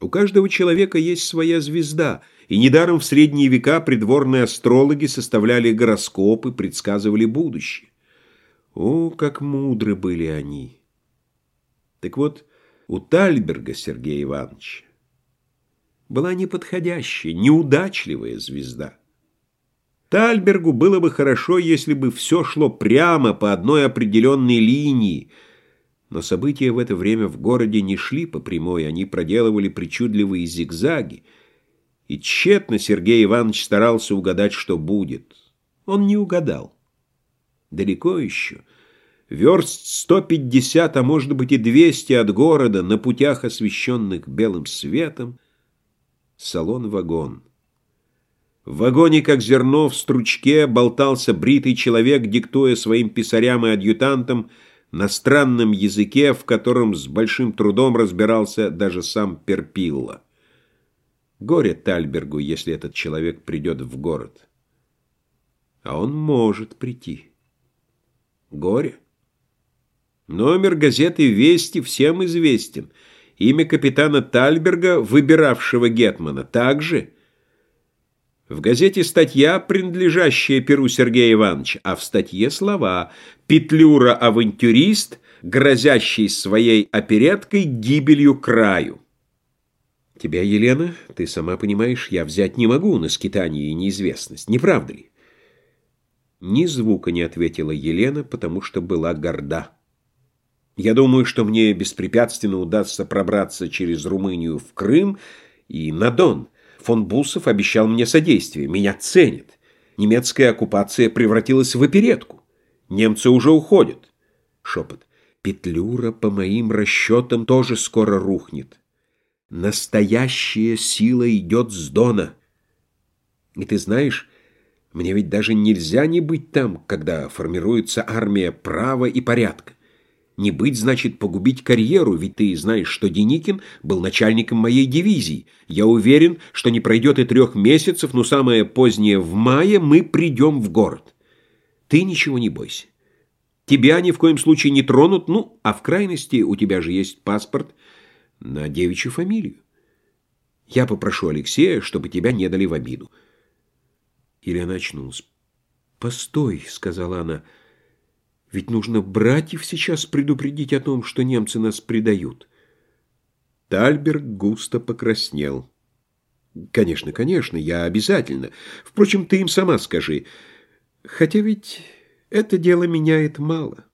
У каждого человека есть своя звезда, и недаром в средние века придворные астрологи составляли гороскопы, предсказывали будущее. О, как мудры были они! Так вот, у Тальберга Сергея Ивановича была неподходящая, неудачливая звезда. Тальбергу было бы хорошо, если бы все шло прямо по одной определенной линии, но события в это время в городе не шли по прямой, они проделывали причудливые зигзаги, и тщетно Сергей Иванович старался угадать, что будет. Он не угадал. Далеко еще. Верст 150, а может быть и 200 от города, на путях, освещенных белым светом, салон-вагон. В вагоне, как зерно в стручке, болтался бритый человек, диктуя своим писарям и адъютантам на странном языке, в котором с большим трудом разбирался даже сам Перпилла. Горе Тальбергу, если этот человек придет в город. А он может прийти. Горе. Номер газеты «Вести» всем известен. Имя капитана Тальберга, выбиравшего Гетмана, также. В газете статья, принадлежащая Перу Сергея Ивановича, а в статье слова «Петлюра-авантюрист, грозящий своей опереткой гибелью краю». Тебя, Елена, ты сама понимаешь, я взять не могу на скитание и неизвестность, не правда ли? Ни звука не ответила Елена, потому что была горда. Я думаю, что мне беспрепятственно удастся пробраться через Румынию в Крым и на Дон. Фон Бусов обещал мне содействие. Меня ценят. Немецкая оккупация превратилась в оперетку. Немцы уже уходят. Шепот. Петлюра, по моим расчетам, тоже скоро рухнет. Настоящая сила идет с Дона. И ты знаешь, мне ведь даже нельзя не быть там, когда формируется армия права и порядка. Не быть значит погубить карьеру, ведь ты знаешь, что Деникин был начальником моей дивизии. Я уверен, что не пройдет и трех месяцев, но самое позднее в мае мы придем в город. Ты ничего не бойся. Тебя ни в коем случае не тронут, ну, а в крайности у тебя же есть паспорт на девичью фамилию. Я попрошу Алексея, чтобы тебя не дали в обиду. Елена очнулась. «Постой», — сказала она, — ведь нужно братьев сейчас предупредить о том, что немцы нас предают. Тальберг густо покраснел. Конечно, конечно, я обязательно. Впрочем, ты им сама скажи. Хотя ведь это дело меняет мало.